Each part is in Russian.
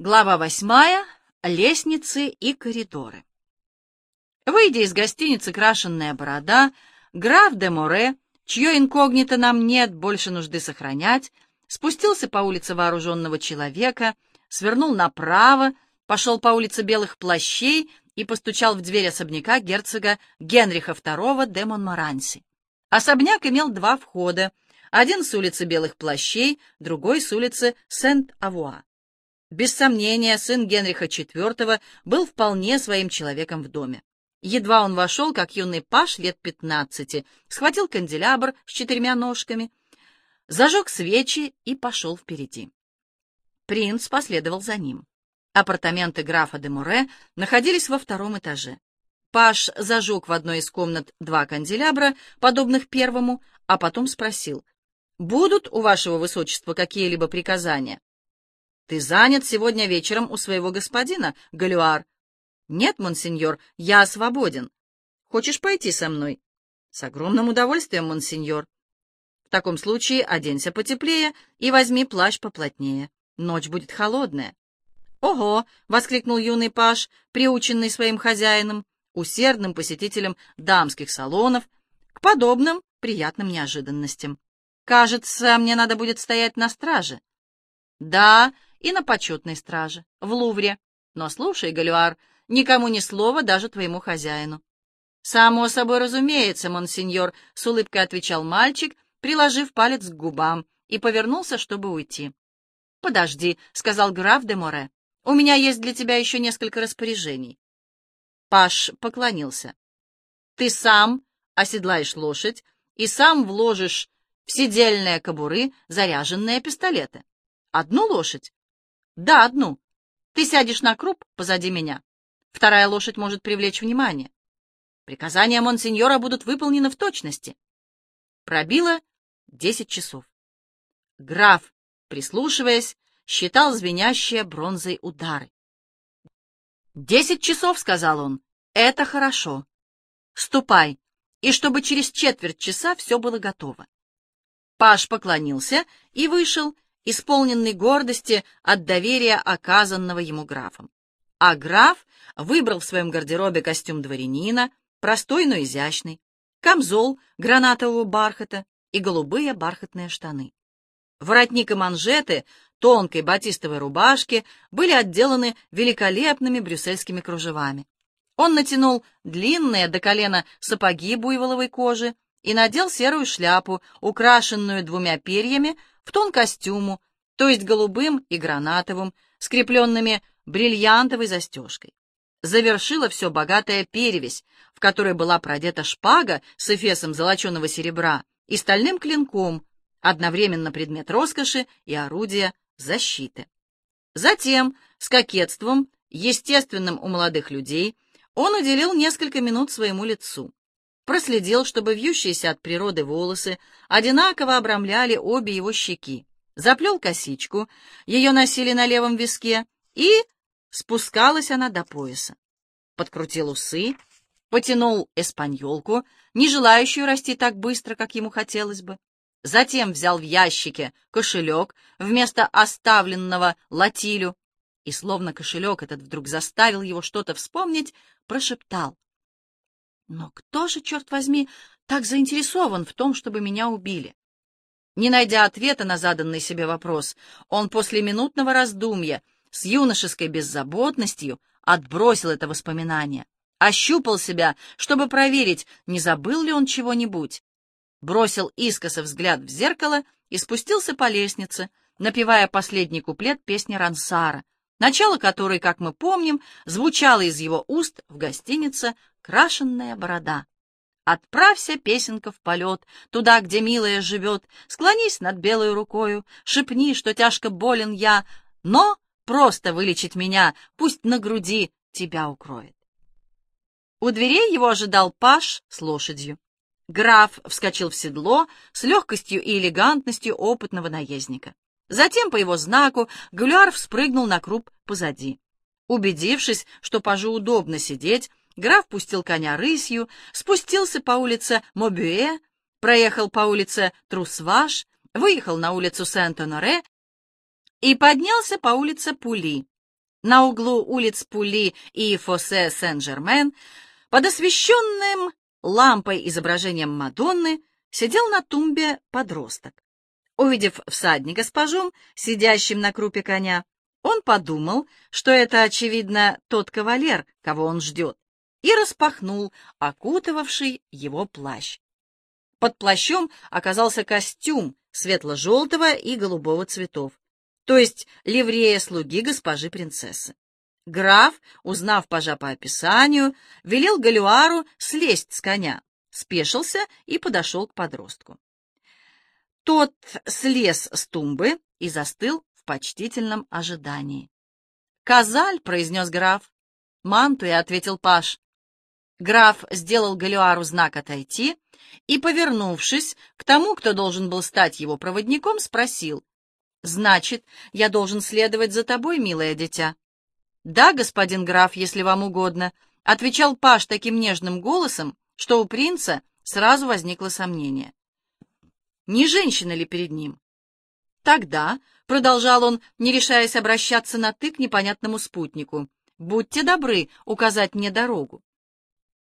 Глава восьмая. Лестницы и коридоры. Выйдя из гостиницы «Крашенная борода», граф де Море, чье инкогнито нам нет больше нужды сохранять, спустился по улице вооруженного человека, свернул направо, пошел по улице белых плащей и постучал в дверь особняка герцога Генриха II де Монморанси. Особняк имел два входа, один с улицы белых плащей, другой с улицы Сент-Авуа. Без сомнения, сын Генриха IV был вполне своим человеком в доме. Едва он вошел, как юный паш лет пятнадцати, схватил канделябр с четырьмя ножками, зажег свечи и пошел впереди. Принц последовал за ним. Апартаменты графа де Муре находились во втором этаже. Паш зажег в одной из комнат два канделябра, подобных первому, а потом спросил, «Будут у вашего высочества какие-либо приказания?» Ты занят сегодня вечером у своего господина, Галюар. Нет, монсеньор, я свободен. Хочешь пойти со мной? С огромным удовольствием, монсеньор. В таком случае оденься потеплее и возьми плащ поплотнее. Ночь будет холодная. «Ого!» — воскликнул юный паш, приученный своим хозяином, усердным посетителем дамских салонов, к подобным приятным неожиданностям. «Кажется, мне надо будет стоять на страже». «Да, и на почетной страже, в Лувре. Но слушай, Галюар, никому ни слова, даже твоему хозяину. «Само собой разумеется, монсеньор», — с улыбкой отвечал мальчик, приложив палец к губам, и повернулся, чтобы уйти. «Подожди», — сказал граф де Море, — «у меня есть для тебя еще несколько распоряжений». Паш поклонился. «Ты сам оседлаешь лошадь и сам вложишь в седельные кобуры заряженные пистолеты. Одну лошадь «Да, одну. Ты сядешь на круп позади меня. Вторая лошадь может привлечь внимание. Приказания монсеньора будут выполнены в точности». Пробило десять часов. Граф, прислушиваясь, считал звенящие бронзой удары. «Десять часов», — сказал он, — «это хорошо. Ступай, и чтобы через четверть часа все было готово». Паш поклонился и вышел, исполненный гордости от доверия, оказанного ему графом. А граф выбрал в своем гардеробе костюм дворянина, простой, но изящный, камзол гранатового бархата и голубые бархатные штаны. Воротник и манжеты тонкой батистовой рубашки были отделаны великолепными брюссельскими кружевами. Он натянул длинные до колена сапоги буйволовой кожи и надел серую шляпу, украшенную двумя перьями, в тон костюму, то есть голубым и гранатовым, скрепленными бриллиантовой застежкой. Завершила все богатая перевесь, в которой была продета шпага с эфесом золоченого серебра и стальным клинком, одновременно предмет роскоши и орудие защиты. Затем, с кокетством, естественным у молодых людей, он уделил несколько минут своему лицу. Проследил, чтобы вьющиеся от природы волосы одинаково обрамляли обе его щеки, заплел косичку, ее носили на левом виске, и спускалась она до пояса. Подкрутил усы, потянул эспаньолку, не желающую расти так быстро, как ему хотелось бы. Затем взял в ящике кошелек вместо оставленного латилю, и, словно кошелек этот вдруг заставил его что-то вспомнить, прошептал. «Но кто же, черт возьми, так заинтересован в том, чтобы меня убили? Не найдя ответа на заданный себе вопрос, он после минутного раздумья с юношеской беззаботностью отбросил это воспоминание, ощупал себя, чтобы проверить, не забыл ли он чего-нибудь, бросил искоса взгляд в зеркало и спустился по лестнице, напевая последний куплет песни Рансара, начало которой, как мы помним, звучало из его уст в гостинице «Крашенная борода». Отправься, песенка, в полет, туда, где милая живет, склонись над белой рукою, шепни, что тяжко болен я, но просто вылечить меня, пусть на груди тебя укроет. У дверей его ожидал паш с лошадью. Граф вскочил в седло с легкостью и элегантностью опытного наездника. Затем, по его знаку, Гулюар вспрыгнул на круп позади. Убедившись, что пажу удобно сидеть, Граф пустил коня рысью, спустился по улице Мобюэ, проехал по улице Трусваш, выехал на улицу Сент-Оноре и поднялся по улице Пули. на углу улиц Пули и Фосе Сен-Жермен, под освещенным лампой изображением Мадонны, сидел на тумбе подросток. Увидев всадника с пажом, сидящим на крупе коня, он подумал, что это, очевидно, тот кавалер, кого он ждет, и распахнул окутывавший его плащ. Под плащом оказался костюм светло-желтого и голубого цветов, то есть ливрея слуги госпожи принцессы. Граф, узнав пажа по описанию, велел Галюару слезть с коня, спешился и подошел к подростку. Тот слез с тумбы и застыл в почтительном ожидании. «Казаль», — произнес граф. «Мантуя», — ответил паж. Граф сделал Галюару знак отойти и, повернувшись к тому, кто должен был стать его проводником, спросил, «Значит, я должен следовать за тобой, милое дитя?» «Да, господин граф, если вам угодно», — отвечал Паш таким нежным голосом, что у принца сразу возникло сомнение. Не женщина ли перед ним? «Тогда», — продолжал он, не решаясь обращаться на «ты» к непонятному спутнику, «будьте добры указать мне дорогу».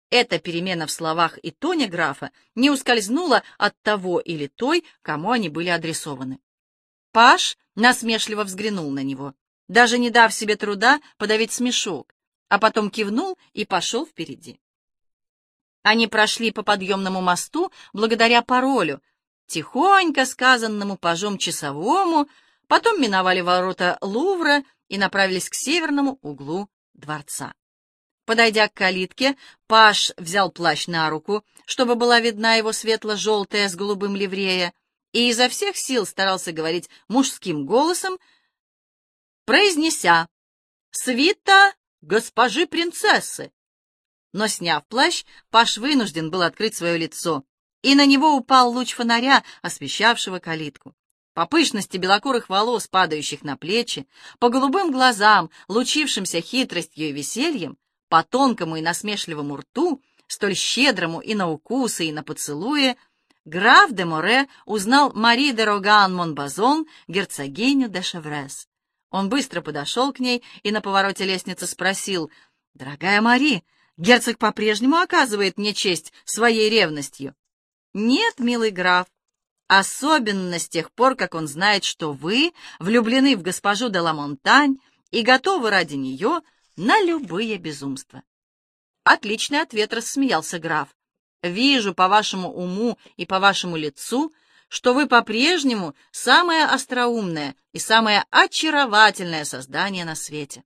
Эта перемена в словах и тоне графа не ускользнула от того или той, кому они были адресованы. Паш насмешливо взглянул на него, даже не дав себе труда подавить смешок, а потом кивнул и пошел впереди. Они прошли по подъемному мосту благодаря паролю, тихонько сказанному пажом часовому, потом миновали ворота Лувра и направились к северному углу дворца. Подойдя к калитке, Паш взял плащ на руку, чтобы была видна его светло-желтая с голубым ливрея, и изо всех сил старался говорить мужским голосом, произнеся «Свита госпожи принцессы!». Но, сняв плащ, Паш вынужден был открыть свое лицо, и на него упал луч фонаря, освещавшего калитку. По пышности белокурых волос, падающих на плечи, по голубым глазам, лучившимся хитростью и весельем, по тонкому и насмешливому рту, столь щедрому и на укусы, и на поцелуи, граф де Море узнал Мари де Роган Монбазон, герцогиню де Шеврес. Он быстро подошел к ней и на повороте лестницы спросил, «Дорогая Мари, герцог по-прежнему оказывает мне честь своей ревностью?» «Нет, милый граф, особенно с тех пор, как он знает, что вы влюблены в госпожу де Ламонтань и готовы ради нее на любые безумства. Отличный ответ, рассмеялся граф. Вижу по вашему уму и по вашему лицу, что вы по-прежнему самое остроумное и самое очаровательное создание на свете.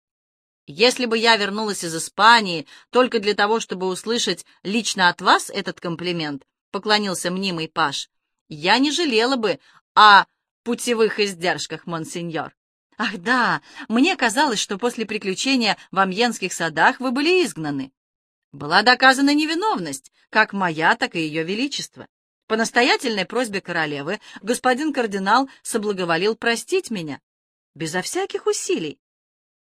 Если бы я вернулась из Испании только для того, чтобы услышать лично от вас этот комплимент, поклонился мнимый паш, я не жалела бы о путевых издержках, монсеньор. Ах да, мне казалось, что после приключения в Амьенских садах вы были изгнаны. Была доказана невиновность, как моя, так и ее величество. По настоятельной просьбе королевы господин кардинал соблаговолил простить меня, безо всяких усилий.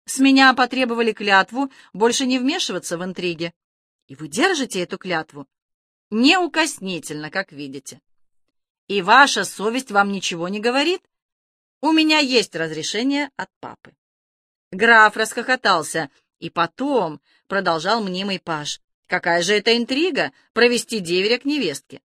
С меня потребовали клятву больше не вмешиваться в интриги. И вы держите эту клятву? Неукоснительно, как видите. И ваша совесть вам ничего не говорит? У меня есть разрешение от папы. Граф расхохотался. И потом, — продолжал мнимый паж, — какая же это интрига провести деверя к невестке?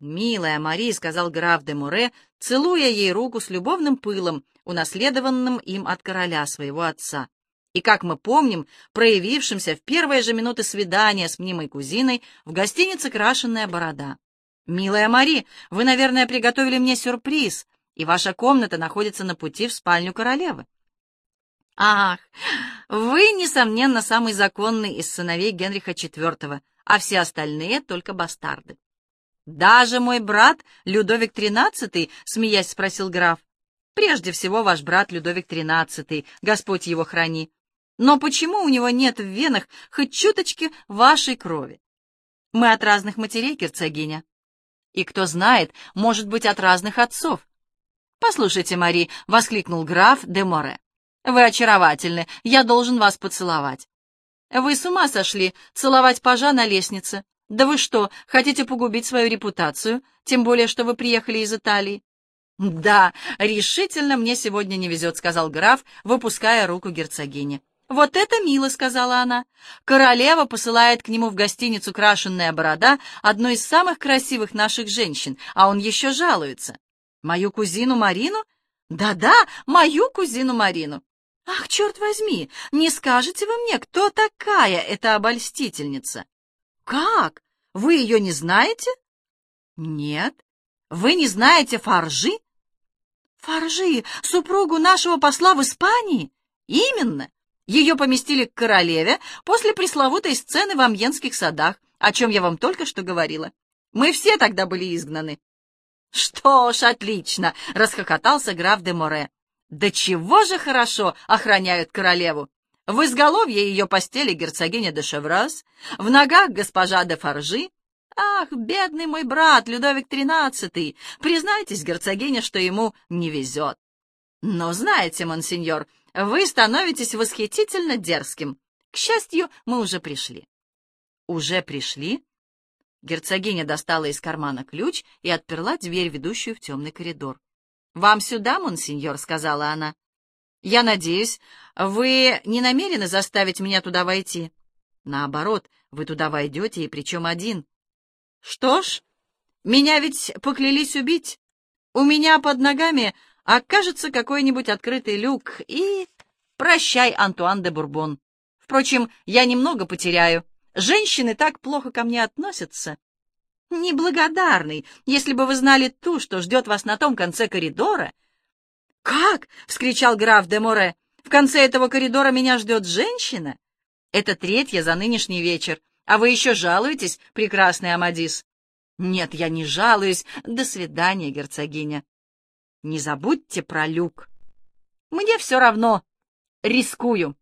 «Милая Мари», — сказал граф де Муре, целуя ей руку с любовным пылом, унаследованным им от короля своего отца. И, как мы помним, проявившимся в первые же минуты свидания с мнимой кузиной в гостинице «Крашенная борода». «Милая Мари, вы, наверное, приготовили мне сюрприз и ваша комната находится на пути в спальню королевы. Ах, вы, несомненно, самый законный из сыновей Генриха IV, а все остальные только бастарды. Даже мой брат Людовик XIII, смеясь, спросил граф. Прежде всего, ваш брат Людовик XIII, Господь его храни. Но почему у него нет в венах хоть чуточки вашей крови? Мы от разных матерей, герцогиня. И кто знает, может быть, от разных отцов. «Послушайте, Мари», — воскликнул граф де Море. «Вы очаровательны, я должен вас поцеловать». «Вы с ума сошли целовать пажа на лестнице? Да вы что, хотите погубить свою репутацию, тем более, что вы приехали из Италии?» «Да, решительно мне сегодня не везет», — сказал граф, выпуская руку герцогини. «Вот это мило», — сказала она. «Королева посылает к нему в гостиницу крашенная борода, одной из самых красивых наших женщин, а он еще жалуется. Мою кузину Марину? Да-да, мою кузину Марину. Ах, черт возьми, не скажете вы мне, кто такая эта обольстительница? Как? Вы ее не знаете? Нет. Вы не знаете Фаржи? Фаржи, супругу нашего посла в Испании? Именно. Ее поместили к королеве после пресловутой сцены в Амьенских садах, о чем я вам только что говорила. Мы все тогда были изгнаны. — Что ж, отлично! — расхохотался граф де Море. — Да чего же хорошо охраняют королеву! В изголовье ее постели герцогиня де Шеврас, в ногах госпожа де Фаржи. Ах, бедный мой брат, Людовик XIII! Признайтесь, герцогиня, что ему не везет. Но знаете, монсеньор, вы становитесь восхитительно дерзким. К счастью, мы уже пришли. Уже пришли? Герцогиня достала из кармана ключ и отперла дверь, ведущую в темный коридор. «Вам сюда, монсеньор», — сказала она. «Я надеюсь, вы не намерены заставить меня туда войти?» «Наоборот, вы туда войдете, и причем один». «Что ж, меня ведь поклялись убить. У меня под ногами окажется какой-нибудь открытый люк, и... Прощай, Антуан де Бурбон. Впрочем, я немного потеряю. Женщины так плохо ко мне относятся. Неблагодарный, если бы вы знали ту, что ждет вас на том конце коридора. «Как?» — вскричал граф де Море. «В конце этого коридора меня ждет женщина? Это третья за нынешний вечер, а вы еще жалуетесь, прекрасный Амадис?» «Нет, я не жалуюсь. До свидания, герцогиня». Не забудьте про люк. Мне все равно. Рискую.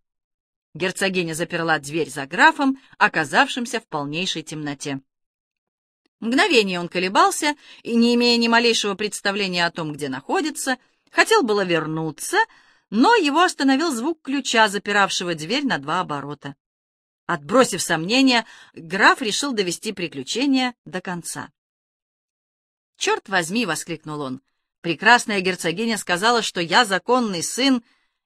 Герцогиня заперла дверь за графом, оказавшимся в полнейшей темноте. Мгновение он колебался и, не имея ни малейшего представления о том, где находится, хотел было вернуться, но его остановил звук ключа, запиравшего дверь на два оборота. Отбросив сомнения, граф решил довести приключение до конца. «Черт возьми!» — воскликнул он. Прекрасная герцогиня сказала, что я законный сын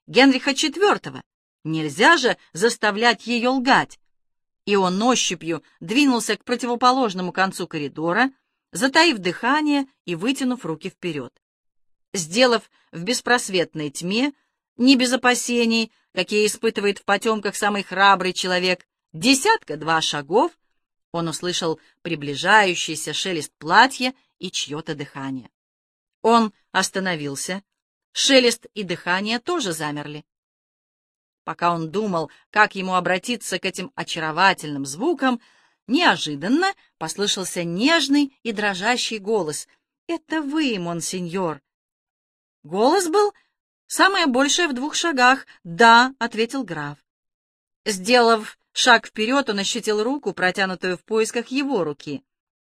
Генриха IV. Нельзя же заставлять ее лгать. И он ощупью двинулся к противоположному концу коридора, затаив дыхание и вытянув руки вперед. Сделав в беспросветной тьме, не без опасений, какие испытывает в потемках самый храбрый человек, десятка-два шагов, он услышал приближающийся шелест платья и чье-то дыхание. Он остановился. Шелест и дыхание тоже замерли. Пока он думал, как ему обратиться к этим очаровательным звукам, неожиданно послышался нежный и дрожащий голос. «Это вы, монсеньор!» Голос был самое большее в двух шагах. «Да», — ответил граф. Сделав шаг вперед, он ощутил руку, протянутую в поисках его руки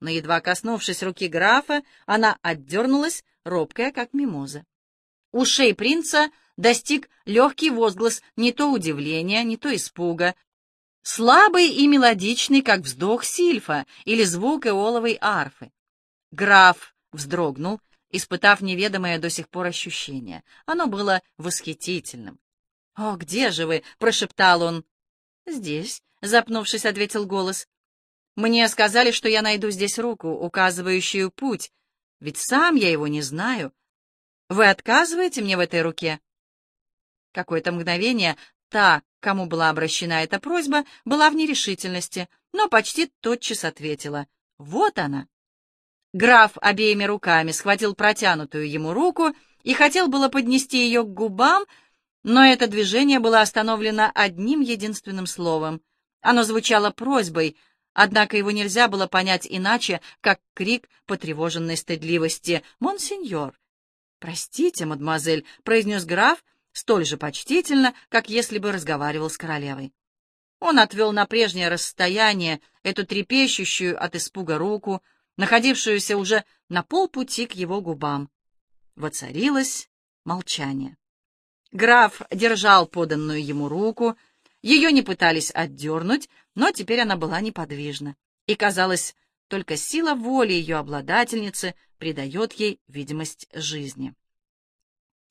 но, едва коснувшись руки графа, она отдернулась, робкая, как мимоза. Ушей принца достиг легкий возглас не то удивления, не то испуга, слабый и мелодичный, как вздох сильфа или звук эоловой арфы. Граф вздрогнул, испытав неведомое до сих пор ощущение. Оно было восхитительным. «О, где же вы?» — прошептал он. «Здесь», — запнувшись, ответил голос. Мне сказали, что я найду здесь руку, указывающую путь, ведь сам я его не знаю. Вы отказываете мне в этой руке? Какое-то мгновение та, кому была обращена эта просьба, была в нерешительности, но почти тотчас ответила. Вот она. Граф обеими руками схватил протянутую ему руку и хотел было поднести ее к губам, но это движение было остановлено одним единственным словом. Оно звучало просьбой — Однако его нельзя было понять иначе, как крик потревоженной стыдливости «Монсеньор!» «Простите, мадемуазель», — произнес граф столь же почтительно, как если бы разговаривал с королевой. Он отвел на прежнее расстояние эту трепещущую от испуга руку, находившуюся уже на полпути к его губам. Воцарилось молчание. Граф держал поданную ему руку, ее не пытались отдернуть, но теперь она была неподвижна, и, казалось, только сила воли ее обладательницы придает ей видимость жизни.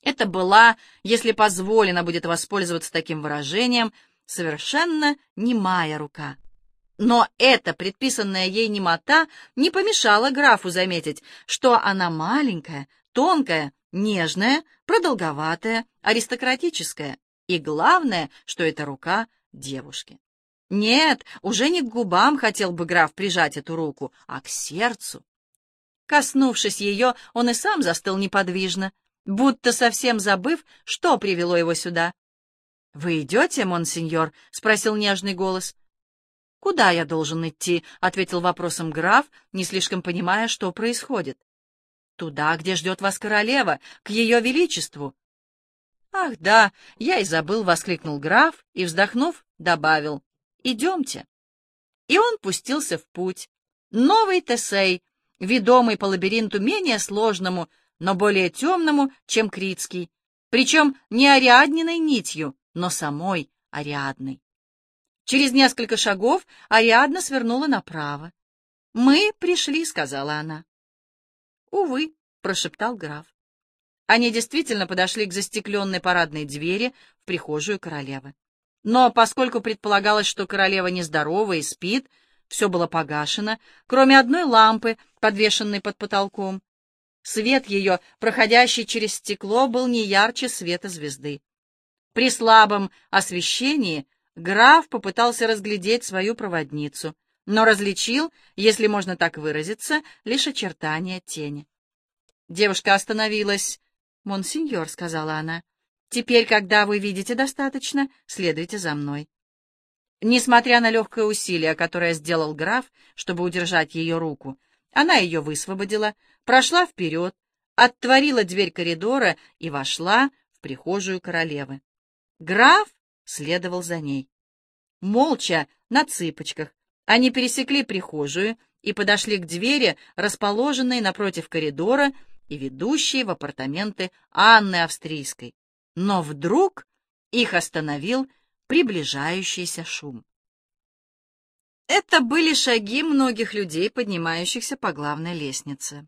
Это была, если позволено будет воспользоваться таким выражением, совершенно немая рука. Но эта предписанная ей немота не помешала графу заметить, что она маленькая, тонкая, нежная, продолговатая, аристократическая, и главное, что это рука девушки. Нет, уже не к губам хотел бы граф прижать эту руку, а к сердцу. Коснувшись ее, он и сам застыл неподвижно, будто совсем забыв, что привело его сюда. — Вы идете, монсеньор? — спросил нежный голос. — Куда я должен идти? — ответил вопросом граф, не слишком понимая, что происходит. — Туда, где ждет вас королева, к ее величеству. — Ах, да, я и забыл, — воскликнул граф и, вздохнув, добавил. — Идемте. И он пустился в путь. Новый Тесей, ведомый по лабиринту менее сложному, но более темному, чем Критский, причем не Ариадниной нитью, но самой Ариадной. Через несколько шагов Ариадна свернула направо. «Мы пришли», — сказала она. «Увы», — прошептал граф. Они действительно подошли к застекленной парадной двери в прихожую королевы. Но поскольку предполагалось, что королева нездорова и спит, все было погашено, кроме одной лампы, подвешенной под потолком. Свет ее, проходящий через стекло, был не ярче света звезды. При слабом освещении граф попытался разглядеть свою проводницу, но различил, если можно так выразиться, лишь очертания тени. Девушка остановилась. «Монсеньор», — сказала она, — «теперь, когда вы видите достаточно, следуйте за мной». Несмотря на легкое усилие, которое сделал граф, чтобы удержать ее руку, она ее высвободила, прошла вперед, оттворила дверь коридора и вошла в прихожую королевы. Граф следовал за ней. Молча, на цыпочках, они пересекли прихожую и подошли к двери, расположенной напротив коридора и ведущей в апартаменты Анны Австрийской. Но вдруг их остановил приближающийся шум. Это были шаги многих людей, поднимающихся по главной лестнице.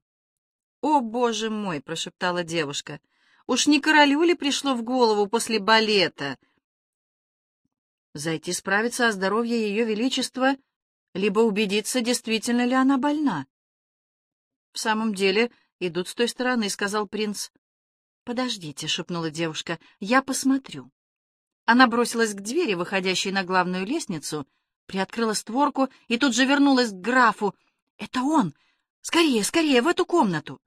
«О, боже мой!» — прошептала девушка. «Уж не королю ли пришло в голову после балета?» Зайти справиться о здоровье ее величества, либо убедиться, действительно ли она больна. «В самом деле, идут с той стороны», — сказал принц. «Подождите», — шепнула девушка, — «я посмотрю». Она бросилась к двери, выходящей на главную лестницу, приоткрыла створку и тут же вернулась к графу. «Это он! Скорее, скорее, в эту комнату!»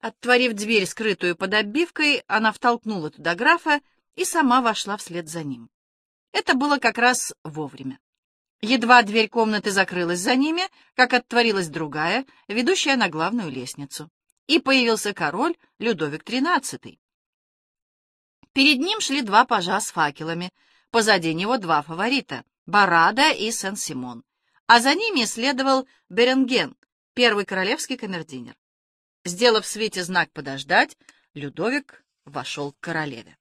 Оттворив дверь, скрытую под оббивкой, она втолкнула туда графа и сама вошла вслед за ним. Это было как раз вовремя. Едва дверь комнаты закрылась за ними, как отворилась другая, ведущая на главную лестницу. И появился король Людовик XIII. Перед ним шли два пажа с факелами, позади него два фаворита — Барада и Сен-Симон, а за ними следовал Беренген, первый королевский камердинер. Сделав свете знак «подождать», Людовик вошел к королеве.